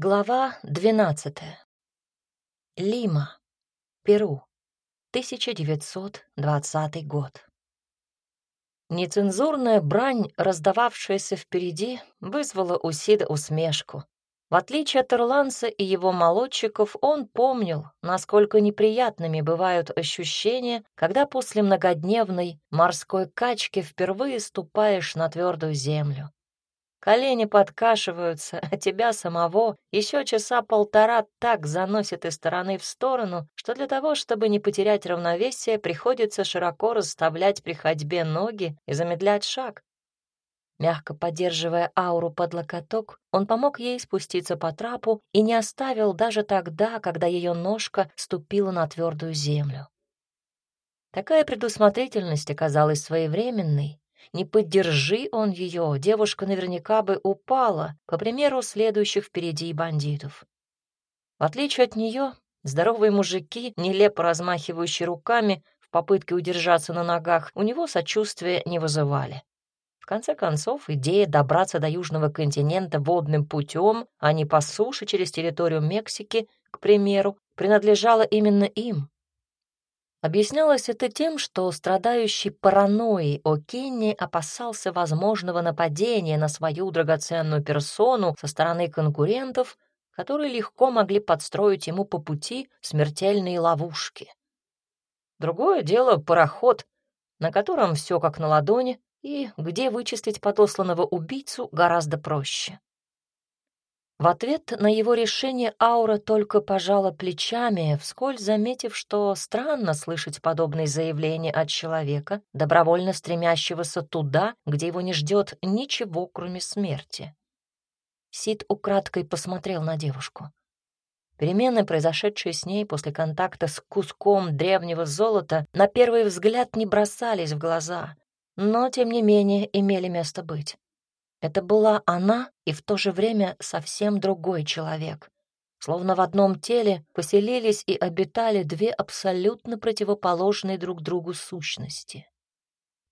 Глава 12. Лима, Перу, 1920 год. Нецензурная брань, раздававшаяся впереди, вызвала у Сида усмешку. В отличие от ирландца и его молодчиков, он помнил, насколько неприятными бывают ощущения, когда после многодневной морской качки впервые ступаешь на твердую землю. Колени подкашиваются, а тебя самого еще часа полтора так заносит из стороны в сторону, что для того, чтобы не потерять равновесие, приходится широко расставлять при ходьбе ноги и замедлять шаг. Мягко поддерживая ауру под локоток, он помог ей спуститься по трапу и не оставил даже тогда, когда ее ножка ступила на твердую землю. Такая предусмотрительность оказалась своевременной, не поддержи он ее, девушка наверняка бы упала, по примеру следующих впереди бандитов. В отличие от нее, здоровые мужики, нелепо размахивающие руками в попытке удержаться на ногах, у него сочувствия не вызывали. В конце концов, идея добраться до Южного континента водным путем, а не по суше через территорию Мексики, к примеру, принадлежала именно им. Объяснялось это тем, что страдающий паранойей О'Кенни опасался возможного нападения на свою драгоценную персону со стороны конкурентов, которые легко могли подстроить ему по пути смертельные ловушки. Другое дело — пароход, на котором все как на ладони, и где вычислить подосланного убийцу гораздо проще. В ответ на его решение Аура только пожала плечами, вскользь заметив, что странно слышать подобные заявления от человека, добровольно стремящегося туда, где его не ждет ничего, кроме смерти. Сид украдкой посмотрел на девушку. Перемены, произошедшие с ней после контакта с куском древнего золота, на первый взгляд не бросались в глаза, но, тем не менее, имели место быть. Это была она и в то же время совсем другой человек. Словно в одном теле поселились и обитали две абсолютно противоположные друг другу сущности.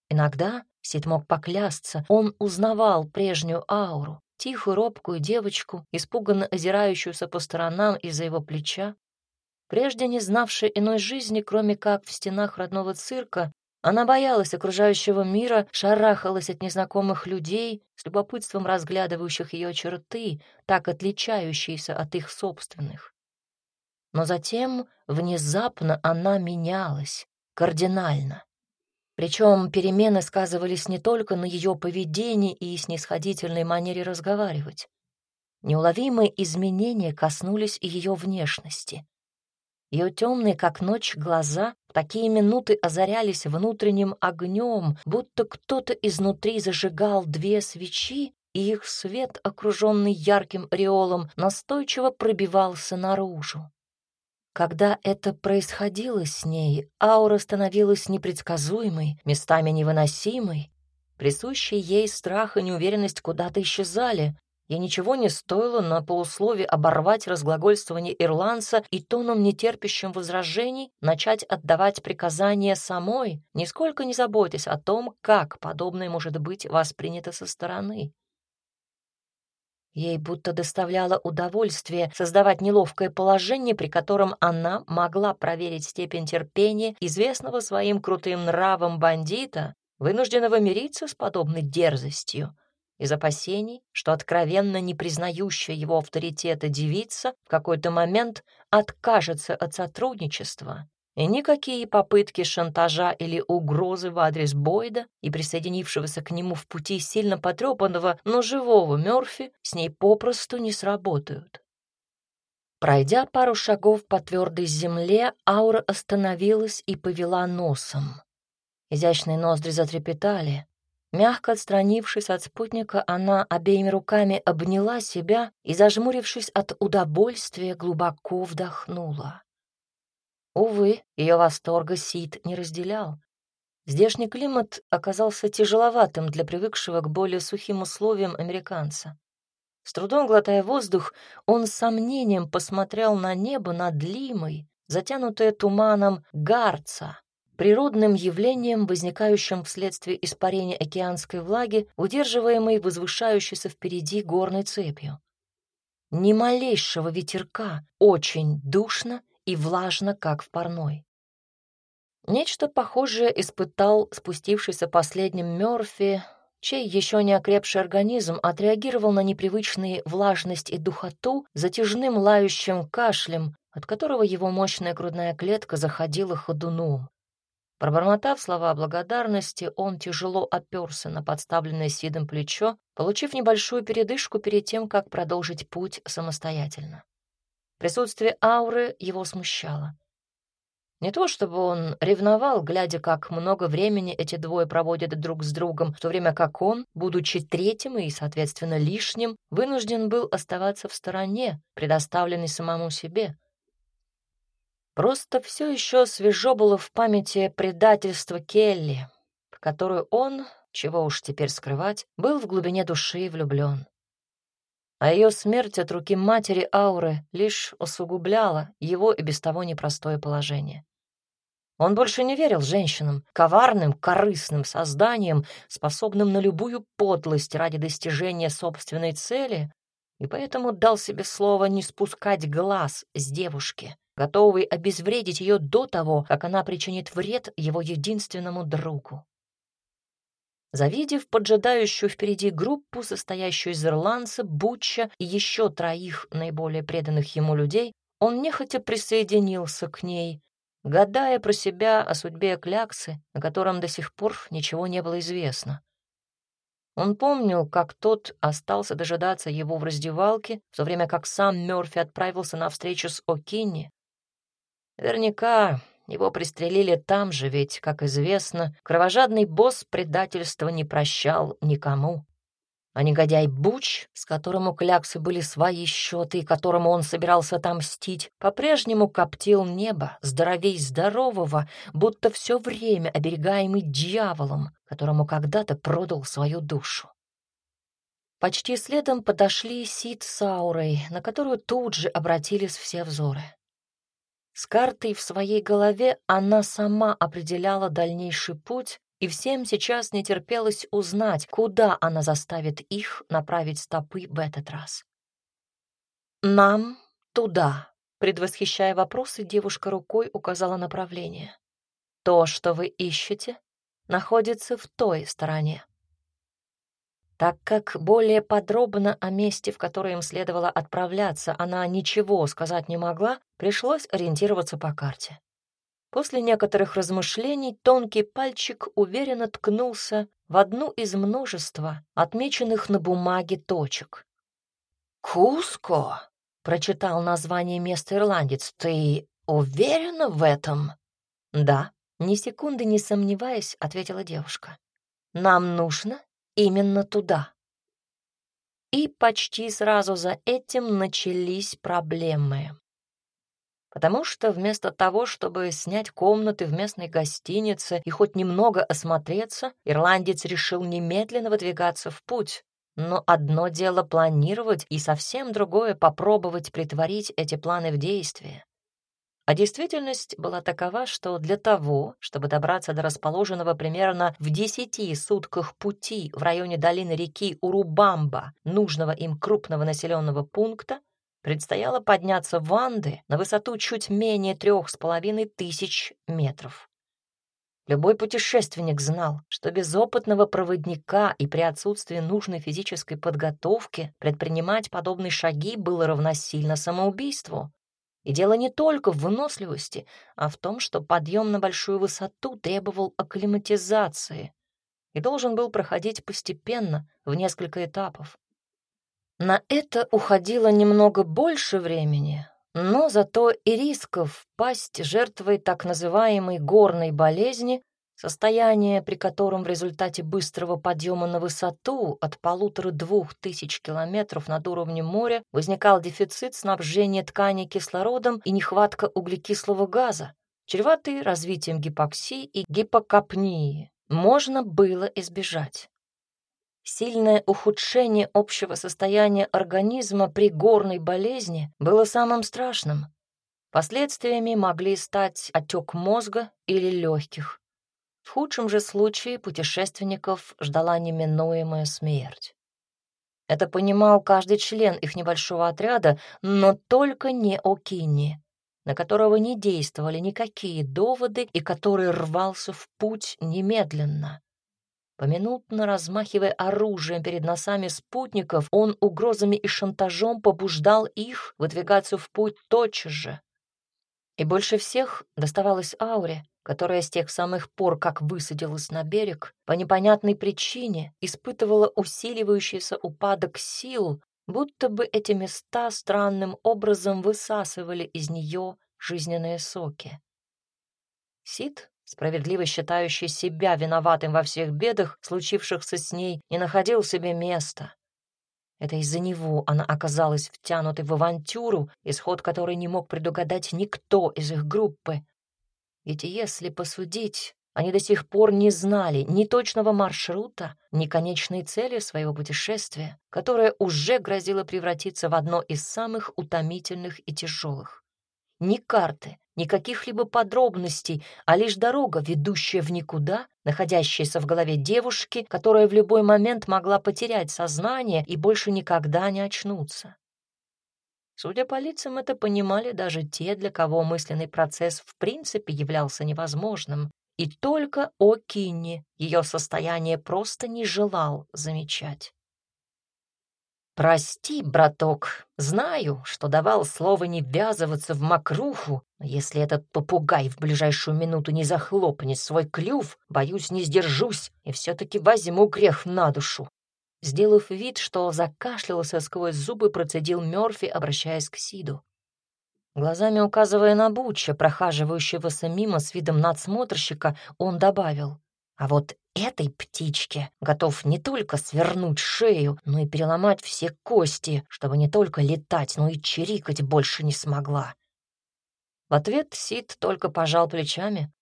Иногда, Сид мог поклясться, он узнавал прежнюю ауру, тихую робкую девочку, испуганно озирающуюся по сторонам из-за его плеча, прежде не знавшей иной жизни, кроме как в стенах родного цирка, она боялась окружающего мира, шарахалась от незнакомых людей, с любопытством разглядывающих ее черты, так отличающиеся от их собственных. Но затем внезапно она менялась, кардинально. Причем перемены сказывались не только на ее поведении и снисходительной манере разговаривать. Неуловимые изменения коснулись и ее внешности. Ее темные, как ночь, глаза такие минуты озарялись внутренним огнем, будто кто-то изнутри зажигал две свечи, и их свет, окруженный ярким ореолом, настойчиво пробивался наружу. Когда это происходило с ней, аура становилась непредсказуемой, местами невыносимой. Присущие ей страх и неуверенность куда-то исчезали, Ей ничего не стоило на полуслове оборвать разглагольствование ирландца и тоном нетерпящим возражений начать отдавать приказания самой, нисколько не заботясь о том, как подобное может быть воспринято со стороны. Ей будто доставляло удовольствие создавать неловкое положение, при котором она могла проверить степень терпения известного своим крутым нравом бандита, вынужденного мириться с подобной дерзостью из опасений, что откровенно не признающая его авторитета девица в какой-то момент откажется от сотрудничества, и никакие попытки шантажа или угрозы в адрес Бойда и присоединившегося к нему в пути сильно потрепанного, но живого Мёрфи с ней попросту не сработают. Пройдя пару шагов по твердой земле, Аура остановилась и повела носом. Изящные ноздри затрепетали, Мягко отстранившись от спутника, она обеими руками обняла себя и, зажмурившись от удовольствия, глубоко вдохнула. Увы, ее восторга Сид не разделял. Здешний климат оказался тяжеловатым для привыкшего к более сухим условиям американца. С трудом глотая воздух, он с сомнением посмотрел на небо над Лимой, затянутое туманом Гарца, природным явлением, возникающим вследствие испарения океанской влаги, удерживаемой возвышающейся впереди горной цепью. ни малейшего ветерка, очень душно и влажно, как в парной. Нечто похожее испытал спустившийся последним Мёрфи, чей еще не окрепший организм отреагировал на непривычные влажность и духоту затяжным лающим кашлем, от которого его мощная грудная клетка заходила ходуном. Пробормотав слова благодарности, он тяжело оперся на подставленное Сидом плечо, получив небольшую передышку перед тем, как продолжить путь самостоятельно. Присутствие ауры его смущало. Не то чтобы он ревновал, глядя, как много времени эти двое проводят друг с другом, в то время как он, будучи третьим и, соответственно, лишним, вынужден был оставаться в стороне, предоставленный самому себе. Просто все еще свежо было в памяти предательство Келли, в которую он, чего уж теперь скрывать, был в глубине души влюблен. А ее смерть от руки матери Ауры лишь усугубляла его и без того непростое положение. Он больше не верил женщинам, коварным, корыстным созданиям, способным на любую подлость ради достижения собственной цели, и поэтому дал себе слово не спускать глаз с девушки, готовый обезвредить ее до того, как она причинит вред его единственному другу. Завидев поджидающую впереди группу, состоящую из ирландца, Бутча и еще троих наиболее преданных ему людей, он нехотя присоединился к ней, гадая про себя о судьбе Кляксы, о котором до сих пор ничего не было известно. Он помнил, как тот остался дожидаться его в раздевалке, в то время как сам Мёрфи отправился на встречу с О'Кинни, Наверняка его пристрелили там же, ведь, как известно, кровожадный босс предательства не прощал никому. А негодяй Буч, с которым у Кляксы были свои счеты и которому он собирался отомстить, по-прежнему коптил небо, здоровей здорового, будто все время оберегаемый дьяволом, которому когда-то продал свою душу. Почти следом подошли Сид с Аурой, на которую тут же обратились все взоры. С картой в своей голове она сама определяла дальнейший путь, и всем сейчас не терпелось узнать, куда она заставит их направить стопы в этот раз. «Нам туда», — предвосхищая вопросы, девушка рукой указала направление. «То, что вы ищете, находится в той стороне». Так как более подробно о месте, в которое им следовало отправляться, она ничего сказать не могла, пришлось ориентироваться по карте. После некоторых размышлений тонкий пальчик уверенно ткнулся в одну из множества отмеченных на бумаге точек. «Куско!» — прочитал название места ирландец. «Ты уверена в этом?» «Да», — ни секунды не сомневаясь, ответила девушка. «Нам нужно именно туда. И почти сразу за этим начались проблемы. Потому что вместо того, чтобы снять комнаты в местной гостинице и хоть немного осмотреться, ирландец решил немедленно выдвигаться в путь. Но одно дело планировать, и совсем другое — попробовать притворить эти планы в действие. А действительность была такова, что для того, чтобы добраться до расположенного примерно в десяти сутках пути в районе долины реки Урубамба, нужного им крупного населенного пункта, предстояло подняться в Анды на высоту чуть менее трех с половиной тысяч метров. Любой путешественник знал, что без опытного проводника и при отсутствии нужной физической подготовки предпринимать подобные шаги было равносильно самоубийству. И дело не только в выносливости, а в том, что подъем на большую высоту требовал акклиматизации и должен был проходить постепенно, в несколько этапов. На это уходило немного больше времени, но зато и рисков пасть жертвой так называемой горной болезни Состояние, при котором в результате быстрого подъема на высоту от полутора-двух тысяч километров над уровнем моря возникал дефицит снабжения ткани кислородом и нехватка углекислого газа, чреватый развитием гипоксии и гипокапнии, можно было избежать. Сильное ухудшение общего состояния организма при горной болезни было самым страшным. Последствиями могли стать отек мозга или легких. В худшем же случае путешественников ждала неминуемая смерть. Это понимал каждый член их небольшого отряда, но только не О'Кинни, на которого не действовали никакие доводы и который рвался в путь немедленно. Поминутно размахивая оружием перед носами спутников, он угрозами и шантажом побуждал их выдвигаться в путь тотчас же. И больше всех доставалось Ауре, которая с тех самых пор, как высадилась на берег, по непонятной причине испытывала усиливающийся упадок сил, будто бы эти места странным образом высасывали из нее жизненные соки. Сид, справедливо считающий себя виноватым во всех бедах, случившихся с ней, не находил себе места. Это из-за него она оказалась втянутой в авантюру, исход которой не мог предугадать никто из их группы, ведь если посудить, они до сих пор не знали ни точного маршрута, ни конечной цели своего путешествия, которое уже грозило превратиться в одно из самых утомительных и тяжелых. Ни карты, ни каких-либо подробностей, а лишь дорога, ведущая в никуда, находящаяся в голове девушки, которая в любой момент могла потерять сознание и больше никогда не очнуться. Судя по лицам, это понимали даже те, для кого мысленный процесс в принципе являлся невозможным. И только о Кинни ее состояние просто не желал замечать. «Прости, браток, знаю, что давал слово не ввязываться в мокруху, но если этот попугай в ближайшую минуту не захлопнет свой клюв, боюсь, не сдержусь и все-таки возьму грех на душу. Сделав вид, что закашлялся сквозь зубы, процедил Мёрфи, обращаясь к Сиду. Глазами указывая на Буча, прохаживающегося мимо с видом надсмотрщика, он добавил, «А вот этой птичке готов не только свернуть шею, но и переломать все кости, чтобы не только летать, но и чирикать больше не смогла». В ответ Сид только пожал плечами.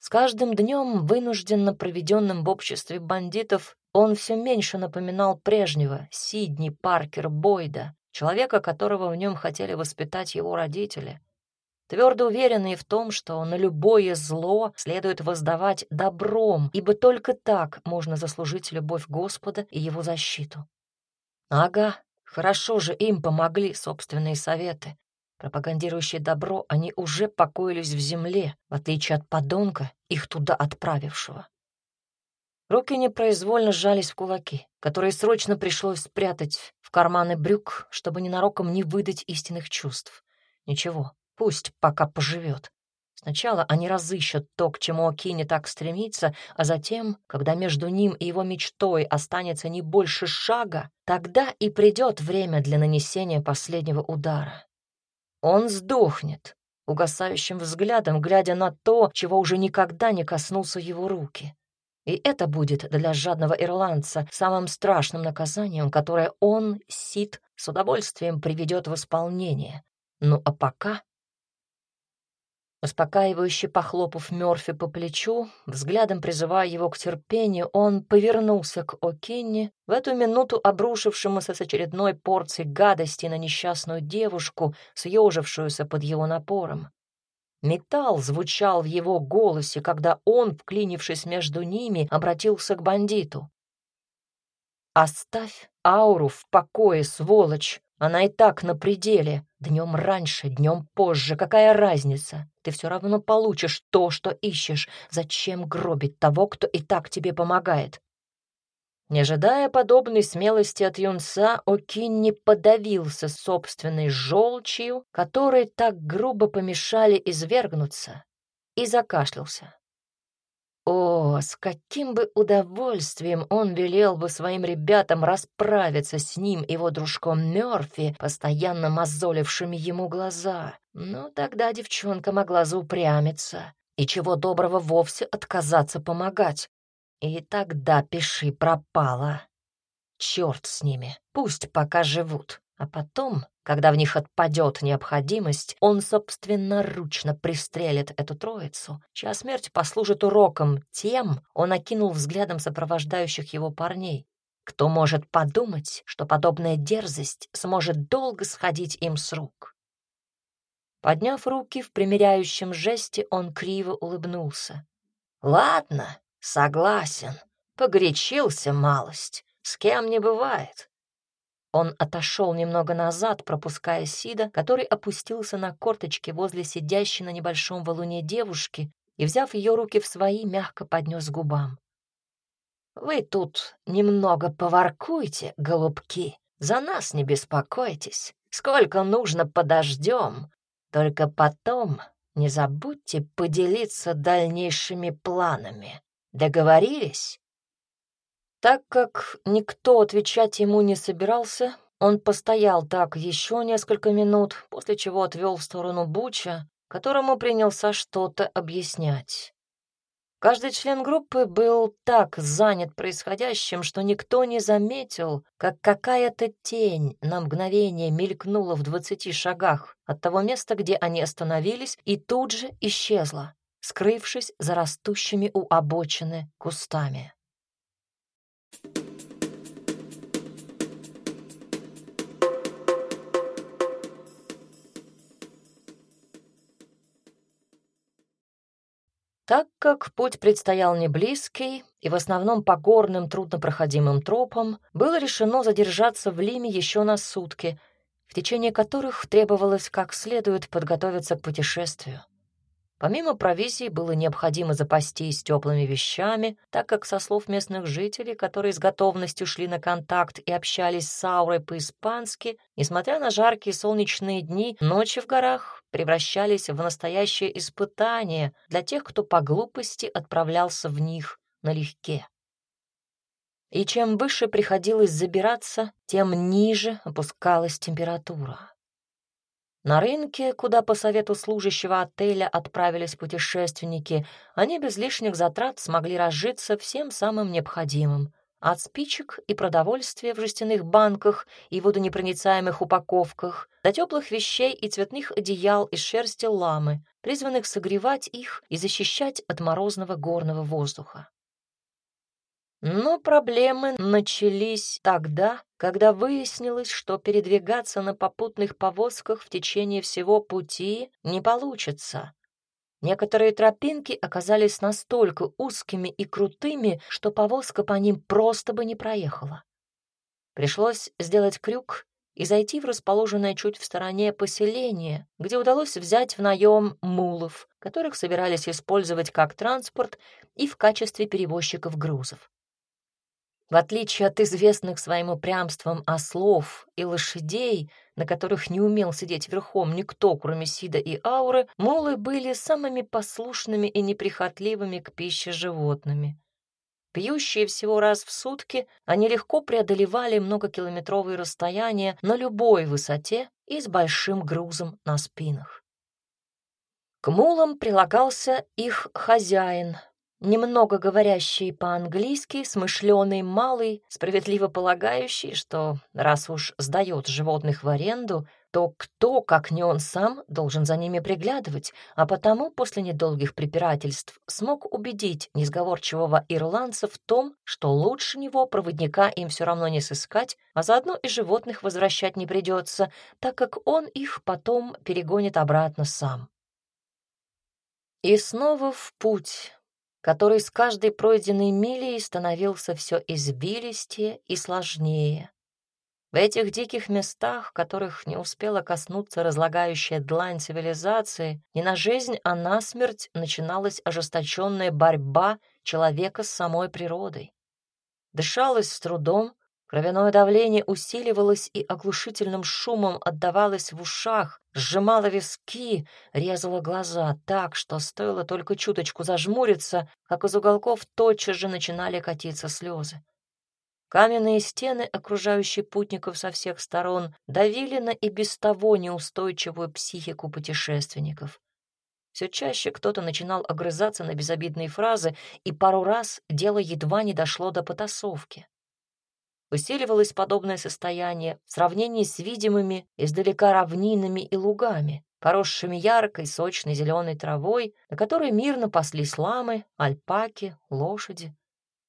С каждым днем, вынужденно проведенным в обществе бандитов, он все меньше напоминал прежнего Сидни Паркер Бойда, человека, которого в нем хотели воспитать его родители. Твердо уверенные в том, что на любое зло следует воздавать добром, ибо только так можно заслужить любовь Господа и его защиту. Ага, хорошо же им помогли собственные советы. Пропагандирующие добро, они уже покоились в земле, в отличие от подонка, их туда отправившего. Руки непроизвольно сжались в кулаки, которые срочно пришлось спрятать в карманы брюк, чтобы ненароком не выдать истинных чувств. Ничего, пусть пока поживет. Сначала они разыщут то, к чему Акини так стремится, а затем, когда между ним и его мечтой останется не больше шага, тогда и придет время для нанесения последнего удара. Он сдохнет, угасающим взглядом, глядя на то, чего уже никогда не коснулся его руки. И это будет для жадного ирландца самым страшным наказанием, которое он, Сид, с удовольствием приведет в исполнение. Ну а пока... Успокаивающе похлопав Мёрфи по плечу, взглядом призывая его к терпению, он повернулся к О'Кенни, в эту минуту обрушившемуся с очередной порцией гадости на несчастную девушку, съежившуюся под его напором. Металл звучал в его голосе, когда он, вклинившись между ними, обратился к бандиту. «Оставь ауру в покое, сволочь! Она и так на пределе. Днем раньше, днем позже, какая разница? Ты все равно получишь то, что ищешь. Зачем гробить того, кто и так тебе помогает?» Не ожидая подобной смелости от юнца, Окинни подавился собственной желчью, которой так грубо помешали извергнуться, и закашлялся. О, с каким бы удовольствием он велел бы своим ребятам расправиться с ним и его дружком Мёрфи, постоянно мозолившими ему глаза. Но тогда девчонка могла заупрямиться и чего доброго вовсе отказаться помогать. И тогда пиши пропало. Черт с ними, пусть пока живут. А потом, когда в них отпадет необходимость, он собственноручно пристрелит эту троицу, чья смерть послужит уроком тем, он окинул взглядом сопровождающих его парней. Кто может подумать, что подобная дерзость сможет долго сходить им с рук? Подняв руки в примиряющем жесте, он криво улыбнулся. «Ладно, Согласен. Погорячился малость. С кем не бывает. Он отошел немного назад, пропуская Сида, который опустился на корточки возле сидящей на небольшом валуне девушки и, взяв ее руки в свои, мягко поднес губам. «Вы тут немного поваркуйте, голубки, за нас не беспокойтесь. Сколько нужно, подождем. Только потом не забудьте поделиться дальнейшими планами. Договорились?» Так как никто отвечать ему не собирался, он постоял так еще несколько минут, после чего отвел в сторону Буча, которому принялся что-то объяснять. Каждый член группы был так занят происходящим, что никто не заметил, как какая-то тень на мгновение мелькнула в двадцати шагах от того места, где они остановились, и тут же исчезла, скрывшись за растущими у обочины кустами. Так как путь предстоял не близкий и в основном по горным труднопроходимым тропам, было решено задержаться в Лиме еще на сутки, в течение которых требовалось как следует подготовиться к путешествию. Помимо провизии было необходимо запастись теплыми вещами, так как, со слов местных жителей, которые с готовностью шли на контакт и общались с Аурой по-испански, несмотря на жаркие солнечные дни, ночи в горах превращались в настоящее испытание для тех, кто по глупости отправлялся в них налегке. И чем выше приходилось забираться, тем ниже опускалась температура. На рынке, куда по совету служащего отеля отправились путешественники, они без лишних затрат смогли разжиться всем самым необходимым. От спичек и продовольствия в жестяных банках и водонепроницаемых упаковках до теплых вещей и цветных одеял из шерсти ламы, призванных согревать их и защищать от морозного горного воздуха. Но проблемы начались тогда, когда выяснилось, что передвигаться на попутных повозках в течение всего пути не получится. Некоторые тропинки оказались настолько узкими и крутыми, что повозка по ним просто бы не проехала. Пришлось сделать крюк и зайти в расположенное чуть в стороне поселение, где удалось взять в наем мулов, которых собирались использовать как транспорт и в качестве перевозчиков грузов. В отличие от известных своим упрямством ослов и лошадей, на которых не умел сидеть верхом никто, кроме Сида и Ауры, мулы были самыми послушными и неприхотливыми к пище животными. Пьющие всего раз в сутки, они легко преодолевали многокилометровые расстояния на любой высоте и с большим грузом на спинах. К мулам прилагался их хозяин, немного говорящий по-английски, смышленый малый, справедливо полагающий, что раз уж сдает животных в аренду, то кто, как не он сам, должен за ними приглядывать, а потому после недолгих препирательств смог убедить несговорчивого ирландца в том, что лучше него проводника им все равно не сыскать, а заодно и животных возвращать не придется, так как он их потом перегонит обратно сам. И снова в путь, который с каждой пройденной милей становился все извилистее и сложнее. В этих диких местах, которых не успела коснуться разлагающая длань цивилизации, не на жизнь, а на смерть начиналась ожесточенная борьба человека с самой природой. Дышалось с трудом, Кровяное давление усиливалось и оглушительным шумом отдавалось в ушах, сжимало виски, резало глаза так, что стоило только чуточку зажмуриться, как из уголков тотчас же начинали катиться слезы. Каменные стены, окружающие путников со всех сторон, давили на и без того неустойчивую психику путешественников. Все чаще кто-то начинал огрызаться на безобидные фразы, и пару раз дело едва не дошло до потасовки. Усиливалось подобное состояние в сравнении с видимыми издалека равнинами и лугами, поросшими яркой, сочной зеленой травой, на которой мирно паслись ламы, альпаки, лошади.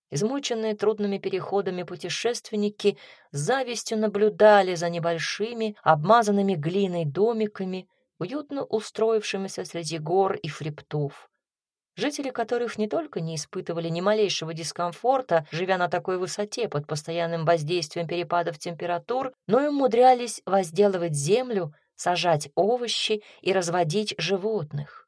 Измученные трудными переходами путешественники завистью наблюдали за небольшими, обмазанными глиной домиками, уютно устроившимися среди гор и хребтов. Жители которых не только не испытывали ни малейшего дискомфорта, живя на такой высоте под постоянным воздействием перепадов температур, но и умудрялись возделывать землю, сажать овощи и разводить животных.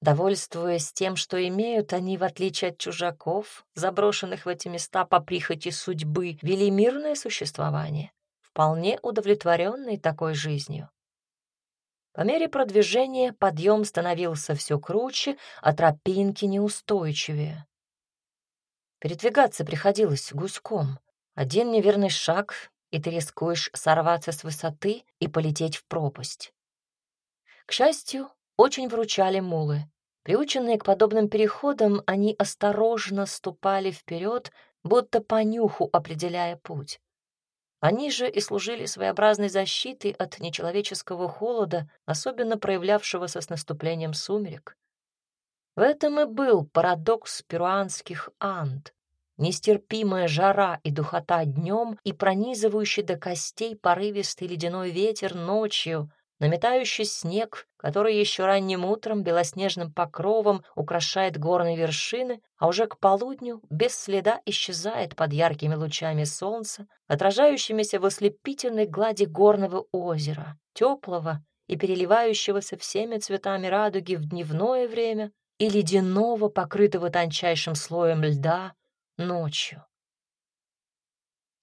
Довольствуясь тем, что имеют, они, в отличие от чужаков, заброшенных в эти места по прихоти судьбы, вели мирное существование, вполне удовлетворенные такой жизнью. По мере продвижения подъем становился все круче, а тропинки неустойчивее. Передвигаться приходилось гуськом. Один неверный шаг, и ты рискуешь сорваться с высоты и полететь в пропасть. К счастью, очень вручали мулы. Приученные к подобным переходам, они осторожно ступали вперед, будто по нюху определяя путь. Они же и служили своеобразной защитой от нечеловеческого холода, особенно проявлявшегося с наступлением сумерек. В этом и был парадокс перуанских анд. Нестерпимая жара и духота днем и пронизывающий до костей порывистый ледяной ветер ночью, наметающий снег, который еще ранним утром белоснежным покровом украшает горные вершины, а уже к полудню без следа исчезает под яркими лучами солнца, отражающимися в ослепительной глади горного озера, теплого и переливающегося всеми цветами радуги в дневное время и ледяного, покрытого тончайшим слоем льда, ночью.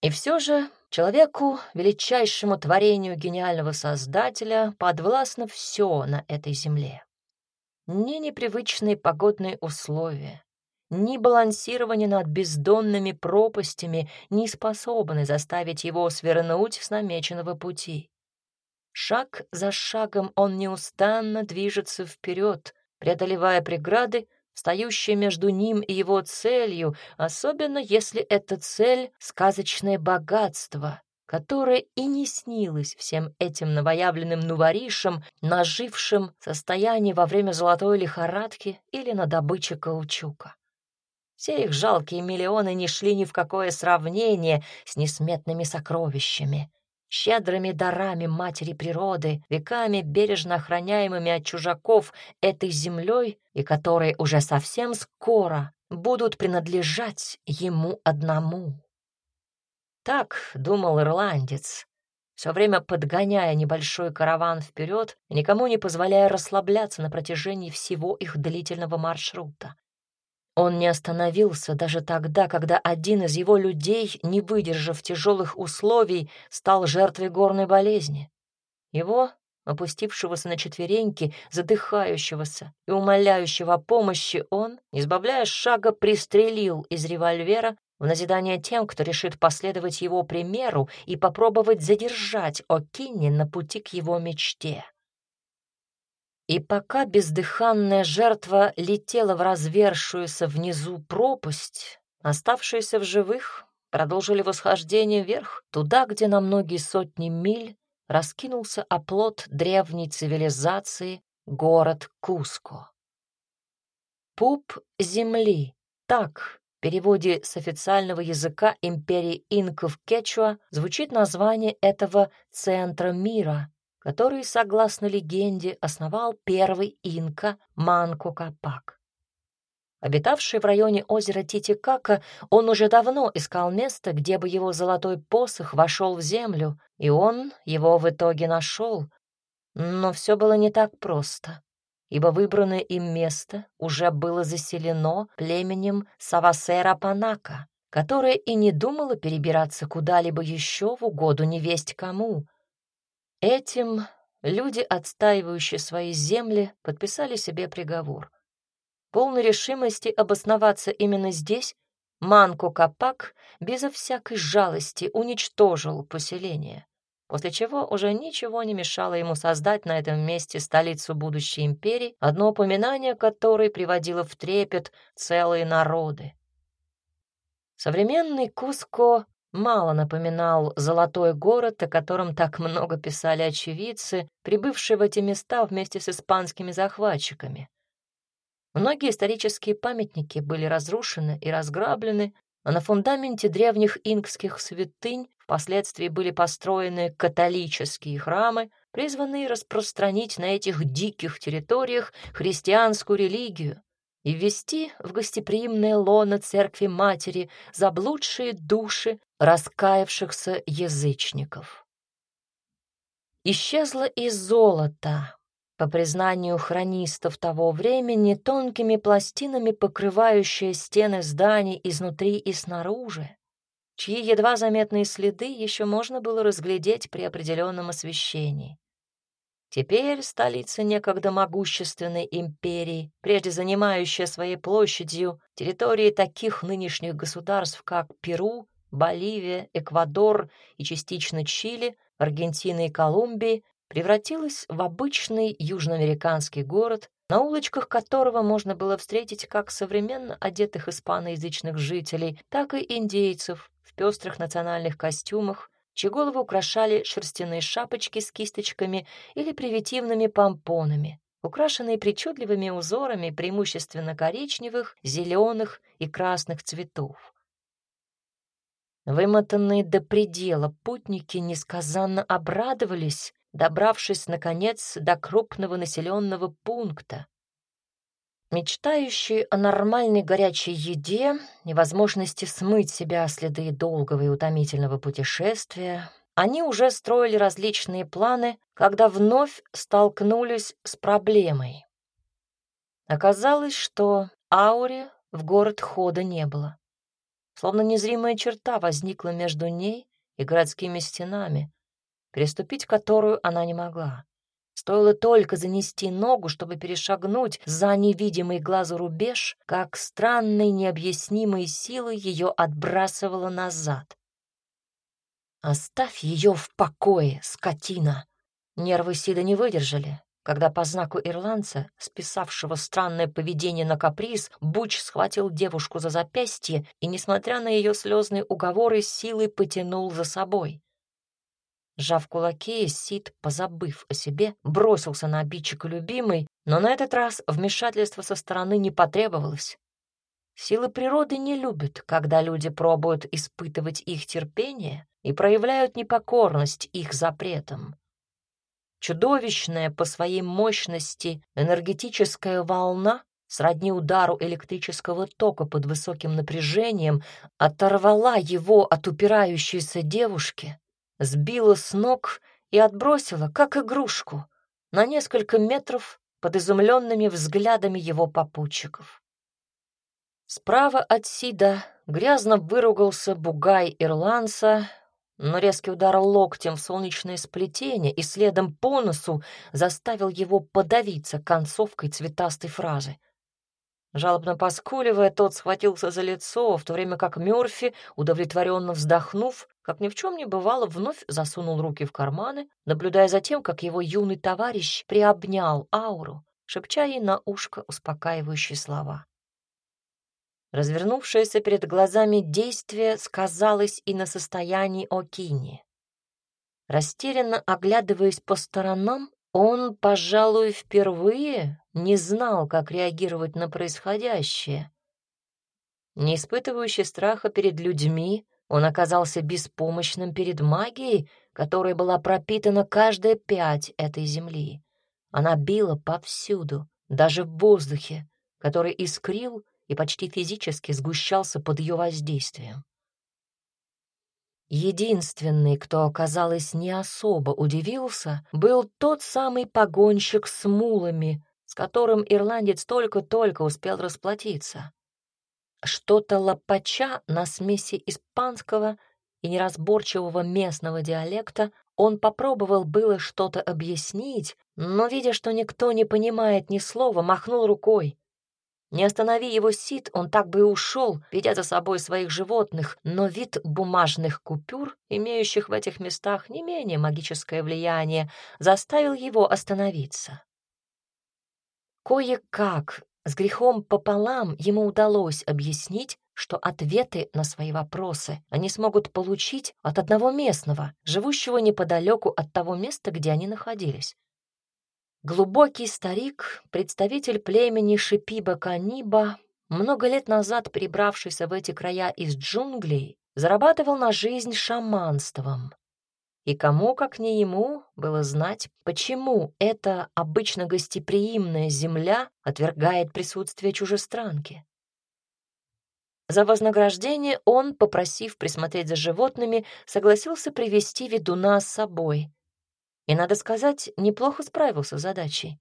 И все же человеку, величайшему творению гениального Создателя, подвластно все на этой земле. Ни непривычные погодные условия, ни балансирование над бездонными пропастями не способны заставить его свернуть с намеченного пути. Шаг за шагом он неустанно движется вперед, преодолевая преграды стоящее между ним и его целью, особенно если эта цель — сказочное богатство, которое и не снилось всем этим новоявленным нуворишам, нажившим состояние во время золотой лихорадки или на добыче каучука. Все их жалкие миллионы не шли ни в какое сравнение с несметными сокровищами щедрыми дарами матери природы, веками бережно охраняемыми от чужаков этой землей и которые уже совсем скоро будут принадлежать ему одному. Так думал ирландец, все время подгоняя небольшой караван вперед, никому не позволяя расслабляться на протяжении всего их длительного маршрута. Он не остановился даже тогда, когда один из его людей, не выдержав тяжелых условий, стал жертвой горной болезни. Его, опустившегося на четвереньки, задыхающегося и умоляющего помощи, он, избавляя шага, пристрелил из револьвера в назидание тем, кто решит последовать его примеру и попробовать задержать О'Кинни на пути к его мечте. И пока бездыханная жертва летела в развершуюся внизу пропасть, оставшиеся в живых продолжили восхождение вверх, туда, где на многие сотни миль раскинулся оплот древней цивилизации город Куско. Пуп земли, так в переводе с официального языка империи инков Кечуа звучит название этого центра мира, который, согласно легенде, основал первый инка Манку Капак. Обитавший в районе озера Титикака, он уже давно искал место, где бы его золотой посох вошел в землю, и он его в итоге нашел. Но все было не так просто, ибо выбранное им место уже было заселено племенем Савасера Панака, которое и не думало перебираться куда-либо еще в угоду невесть кому, Этим люди, отстаивающие свои земли, подписали себе приговор. Полной решимости обосноваться именно здесь Манку Капак безо всякой жалости уничтожил поселение, после чего уже ничего не мешало ему создать на этом месте столицу будущей империи, одно упоминание которой приводило в трепет целые народы. Современный Куско мало напоминал золотой город, о котором так много писали очевидцы, прибывшие в эти места вместе с испанскими захватчиками. Многие исторические памятники были разрушены и разграблены, а на фундаменте древних инкских святынь впоследствии были построены католические храмы, призванные распространить на этих диких территориях христианскую религию и ввести в гостеприимное лоно церкви матери заблудшие души раскаявшихся язычников. Исчезло и золото, по признанию хронистов того времени, тонкими пластинами покрывающее стены зданий изнутри и снаружи, чьи едва заметные следы еще можно было разглядеть при определенном освещении. Теперь столица некогда могущественной империи, прежде занимающая своей площадью территории таких нынешних государств, как Перу, Боливия, Эквадор и частично Чили, Аргентина и Колумбия, превратилась в обычный южноамериканский город, на улочках которого можно было встретить как современно одетых испаноязычных жителей, так и индейцев в пестрых национальных костюмах, чьи головы украшали шерстяные шапочки с кисточками или привитивными помпонами, украшенные причудливыми узорами преимущественно коричневых, зеленых и красных цветов. Вымотанные до предела путники несказанно обрадовались, добравшись, наконец, до крупного населенного пункта. Мечтающие о нормальной горячей еде и возможности смыть себя следы долгого и утомительного путешествия, они уже строили различные планы, когда вновь столкнулись с проблемой. Оказалось, что Ауре в город хода не было. Словно незримая черта возникла между ней и городскими стенами, переступить которую она не могла. Стоило только занести ногу, чтобы перешагнуть за невидимый глазу рубеж, как странной необъяснимой силой ее отбрасывало назад. «Оставь ее в покое, скотина!» Нервы Сида не выдержали. Когда по знаку ирландца, списавшего странное поведение на каприз, Буч схватил девушку за запястье и, несмотря на ее слезные уговоры, силой потянул за собой. Сжав кулаки, Сид, позабыв о себе, бросился на обидчика любимой, но на этот раз вмешательство со стороны не потребовалось. Силы природы не любят, когда люди пробуют испытывать их терпение и проявляют непокорность их запретам. Чудовищная по своей мощности энергетическая волна сродни удару электрического тока под высоким напряжением оторвала его от упирающейся девушки, сбила с ног и отбросила, как игрушку, на несколько метров под изумленными взглядами его попутчиков. Справа от Сида грязно выругался бугай ирландца, но резкий удар локтем в солнечное сплетение и следом по носу заставил его подавиться концовкой цветастой фразы. Жалобно поскуливая, тот схватился за лицо, в то время как Мёрфи, удовлетворенно вздохнув, как ни в чем не бывало, вновь засунул руки в карманы, наблюдая за тем, как его юный товарищ приобнял ауру, шепча ей на ушко успокаивающие слова. Развернувшееся перед глазами действие сказалось и на состоянии Окини. Растерянно оглядываясь по сторонам, он, пожалуй, впервые не знал, как реагировать на происходящее. Не испытывающий страха перед людьми, он оказался беспомощным перед магией, которой была пропитана каждая пять этой земли. Она била повсюду, даже в воздухе, который искрил и почти физически сгущался под ее воздействием. Единственный, кто, казалось, не особо удивился, был тот самый погонщик с мулами, с которым ирландец только-только успел расплатиться. Что-то лопача на смеси испанского и неразборчивого местного диалекта он попробовал было что-то объяснить, но, видя, что никто не понимает ни слова, махнул рукой. Не останови его Сид, он так бы и ушел, ведя за собой своих животных, но вид бумажных купюр, имеющих в этих местах не менее магическое влияние, заставил его остановиться. Кое-как, с грехом пополам, ему удалось объяснить, что ответы на свои вопросы они смогут получить от одного местного, живущего неподалеку от того места, где они находились. Глубокий старик, представитель племени Шипиба-Каниба, много лет назад прибравшийся в эти края из джунглей, зарабатывал на жизнь шаманством. И кому, как не ему, было знать, почему эта обычно гостеприимная земля отвергает присутствие чужестранки. За вознаграждение он, попросив присмотреть за животными, согласился привести ведуна с собой. И, надо сказать, неплохо справился с задачей.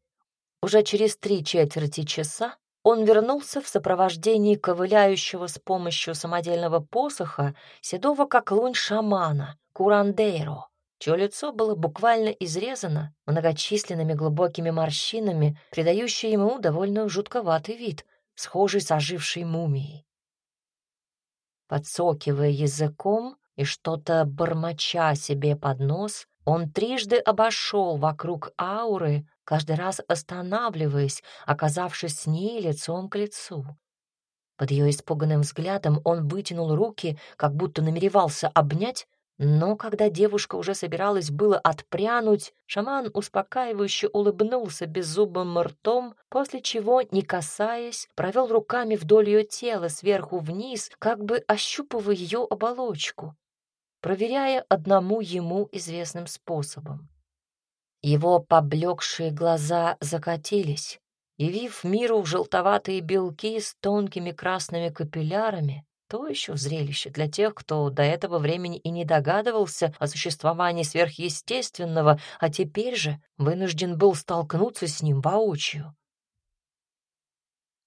Уже через три четверти часа он вернулся в сопровождении ковыляющего с помощью самодельного посоха седого как лунь шамана, Курандейро, чье лицо было буквально изрезано многочисленными глубокими морщинами, придающие ему довольно жутковатый вид, схожий с ожившей мумией. Подсокивая языком и что-то бормоча себе под нос, он трижды обошел вокруг ауры, каждый раз останавливаясь, оказавшись с ней лицом к лицу. Под ее испуганным взглядом он вытянул руки, как будто намеревался обнять, но когда девушка уже собиралась было отпрянуть, шаман успокаивающе улыбнулся беззубым ртом, после чего, не касаясь, провел руками вдоль ее тела сверху вниз, как бы ощупывая ее оболочку, проверяя одному ему известным способом. Его поблекшие глаза закатились, явив миру желтоватые белки с тонкими красными капиллярами, то еще зрелище для тех, кто до этого времени и не догадывался о существовании сверхъестественного, а теперь же вынужден был столкнуться с ним воочию.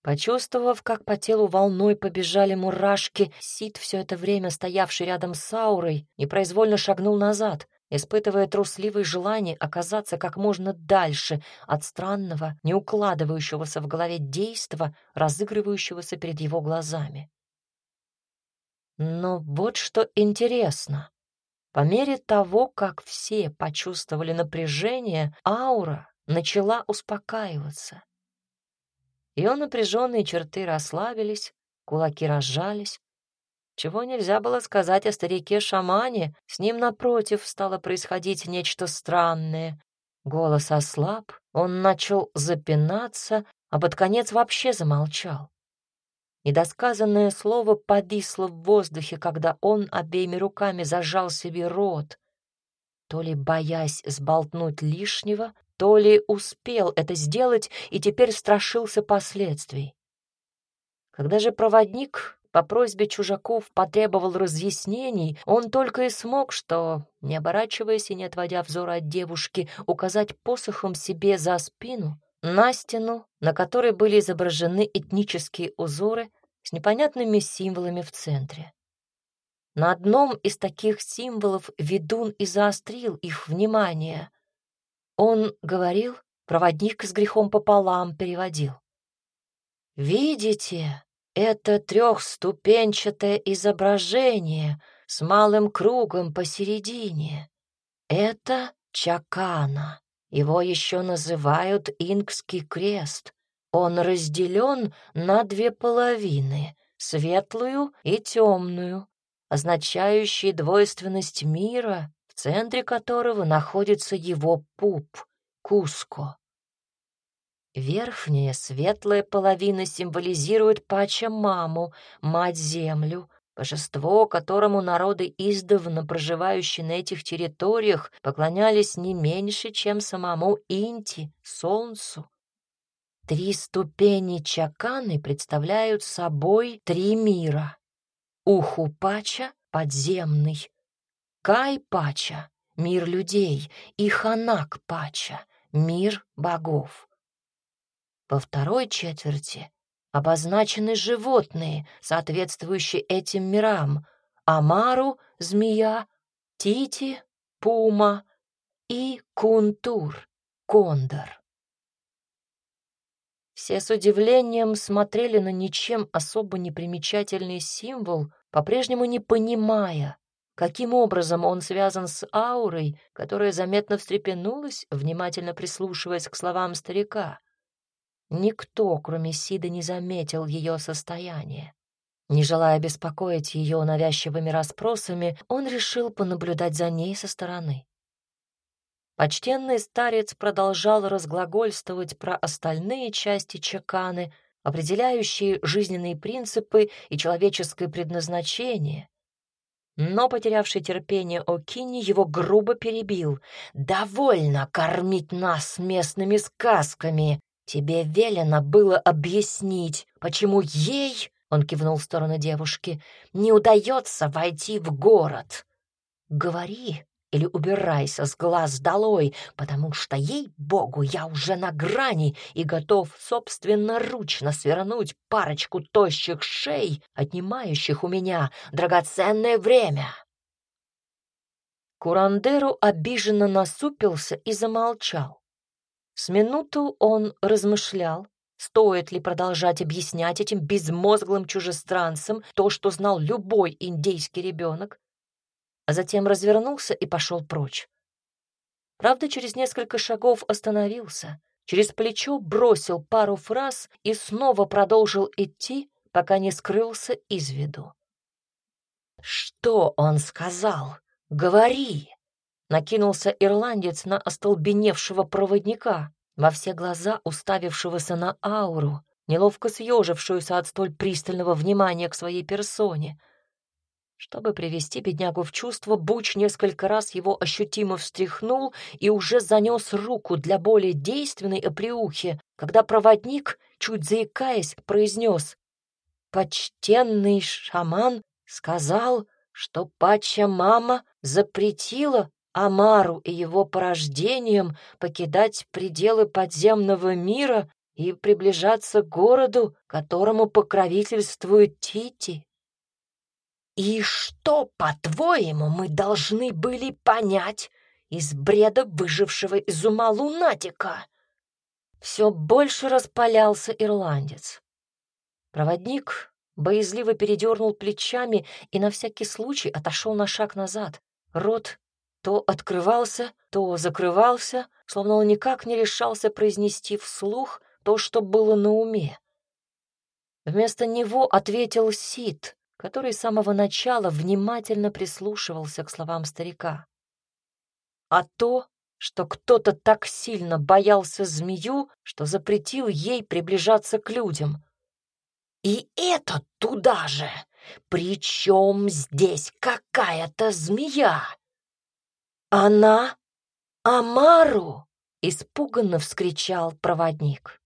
Почувствовав, как по телу волной побежали мурашки, Сид, все это время стоявший рядом с Аурой, непроизвольно шагнул назад, испытывая трусливое желание оказаться как можно дальше от странного, не укладывающегося в голове действа, разыгрывающегося перед его глазами. Но вот что интересно. По мере того, как все почувствовали напряжение, аура начала успокаиваться. Ее напряженные черты расслабились, кулаки разжались, чего нельзя было сказать о старике-шамане, с ним, напротив, стало происходить нечто странное. Голос ослаб, он начал запинаться, а под конец вообще замолчал. Недосказанное слово повисло в воздухе, когда он обеими руками зажал себе рот, то ли боясь сболтнуть лишнего, то ли успел это сделать и теперь страшился последствий. Когда же проводник по просьбе чужаков потребовал разъяснений, он только и смог, что, не оборачиваясь и не отводя взора от девушки, указать посохом себе за спину на стену, на которой были изображены этнические узоры с непонятными символами в центре. На одном из таких символов ведун и заострил их внимание. Он говорил, проводник с грехом пополам переводил. «Видите, это трехступенчатое изображение с малым кругом посередине. Это Чакана. Его еще называют Инкский крест. Он разделен на две половины — светлую и темную, означающие двойственность мира, центре которого находится его пуп — Куско. Верхняя светлая половина символизирует Пача-маму, мать-землю, божество, которому народы, издавна проживающие на этих территориях, поклонялись не меньше, чем самому Инти, солнцу. Три ступени Чаканы представляют собой три мира. Уху-пача — подземный, Кай-пача — мир людей, и Ханак-пача — мир богов. Во второй четверти обозначены животные, соответствующие этим мирам. Амару — змея, Тити — пума и Кунтур — кондор. Все с удивлением смотрели на ничем особо непримечательный символ, по-прежнему не понимая, каким образом он связан с аурой, которая заметно встрепенулась, внимательно прислушиваясь к словам старика. Никто, кроме Сиды, не заметил ее состояние. Не желая беспокоить ее навязчивыми расспросами, он решил понаблюдать за ней со стороны. Почтенный старец продолжал разглагольствовать про остальные части чеканы, определяющие жизненные принципы и человеческое предназначение. Но потерявший терпение Окини его грубо перебил. «Довольно кормить нас местными сказками. Тебе велено было объяснить, почему ей, — он кивнул в сторону девушки, — не удается войти в город. Говори или убирайся с глаз долой, потому что, ей-богу, я уже на грани и готов собственноручно свернуть парочку тощих шей, отнимающих у меня драгоценное время. Курандеру обиженно насупился и замолчал. С минуту он размышлял, стоит ли продолжать объяснять этим безмозглым чужестранцам то, что знал любой индейский ребенок, а затем развернулся и пошел прочь. Правда, через несколько шагов остановился, через плечо бросил пару фраз и снова продолжил идти, пока не скрылся из виду. «Что он сказал? Говори!» Накинулся ирландец на остолбеневшего проводника, во все глаза уставившегося на ауру, неловко съежившуюся от столь пристального внимания к своей персоне. Чтобы привести беднягу в чувство, Буч несколько раз его ощутимо встряхнул и уже занес руку для более действенной оплеухи, когда проводник, чуть заикаясь, произнес «Почтенный шаман сказал, что пача мама запретила Амару и его порождением покидать пределы подземного мира и приближаться к городу, которому покровительствует Тити. И что, по-твоему, мы должны были понять из бреда выжившего из ума лунатика? Все больше распалялся ирландец. Проводник боязливо передернул плечами и на всякий случай отошел на шаг назад. Рот то открывался, то закрывался, словно он никак не решался произнести вслух то, что было на уме. Вместо него ответил Сид, который с самого начала внимательно прислушивался к словам старика. А то, что кто-то так сильно боялся змею, что запретил ей приближаться к людям. И это туда же! Причем здесь какая-то змея? «Она? Амару!» — испуганно вскричал проводник.